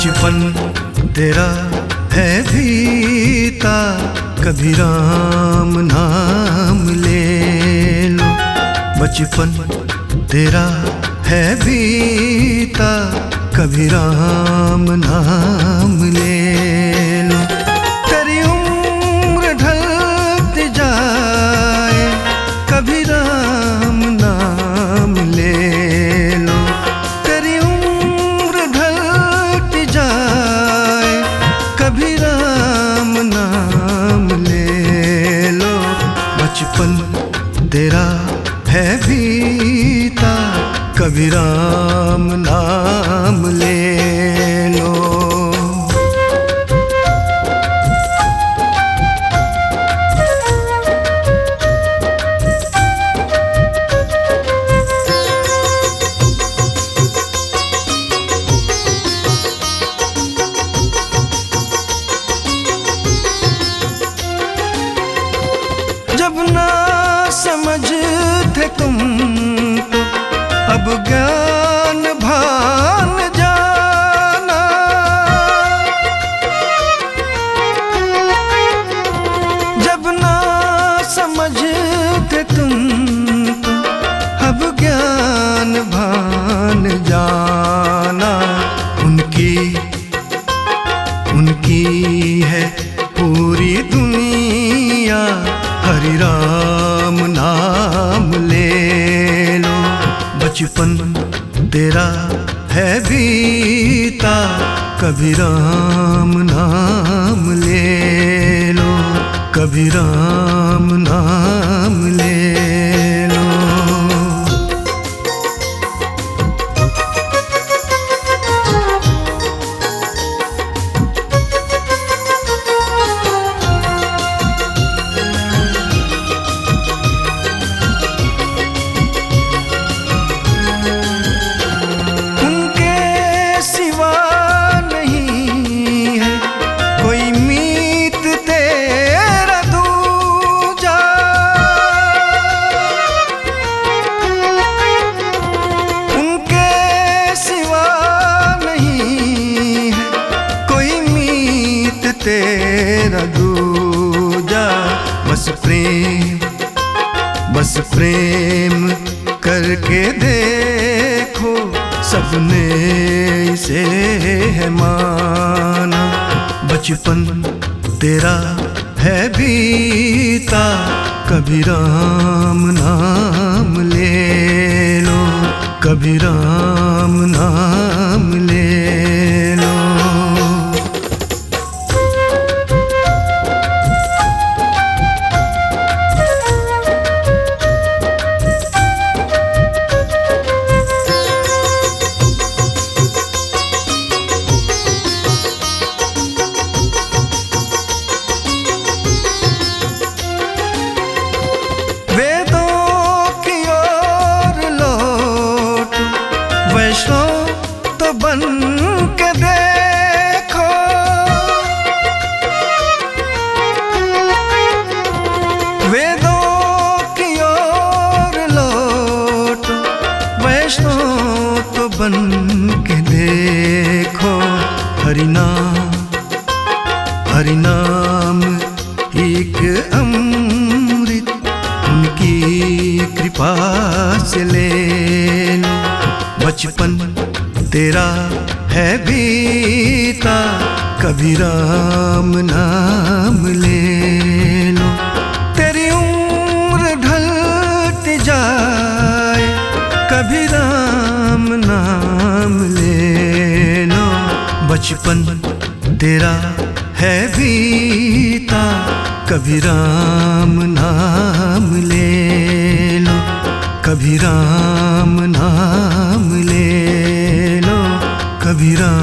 बचपन तेरा है भीता कभी राम नाम ले लो। बचपन तेरा है भीता कभी राम नाम ले तेरा है बीता कभी राम नाम ले लो। जब ना तुम। अब ज्ञान भान जाना। जब ना समझ थे तुम, अब ज्ञान भान जाना। उनकी उनकी है पूरी दुनिया, हरि बचपन तेरा है बीता कभी राम नाम ले लो कभी राम बस प्रेम करके देखो, सबने से है माना। बचपन तेरा है बीता, कभी राम नाम ले लो, कभी राम तो बन के देखो हरिनाम हरिनाम एक अमृत उनकी कृपा से ले। बचपन तेरा है बीता, कभी राम नाम ले लो। तेरी उम्र ढलती जाए, कभी राम बचपन तेरा है बीता, कभी राम नाम ले लो, कभी राम नाम ले लो, कभी राम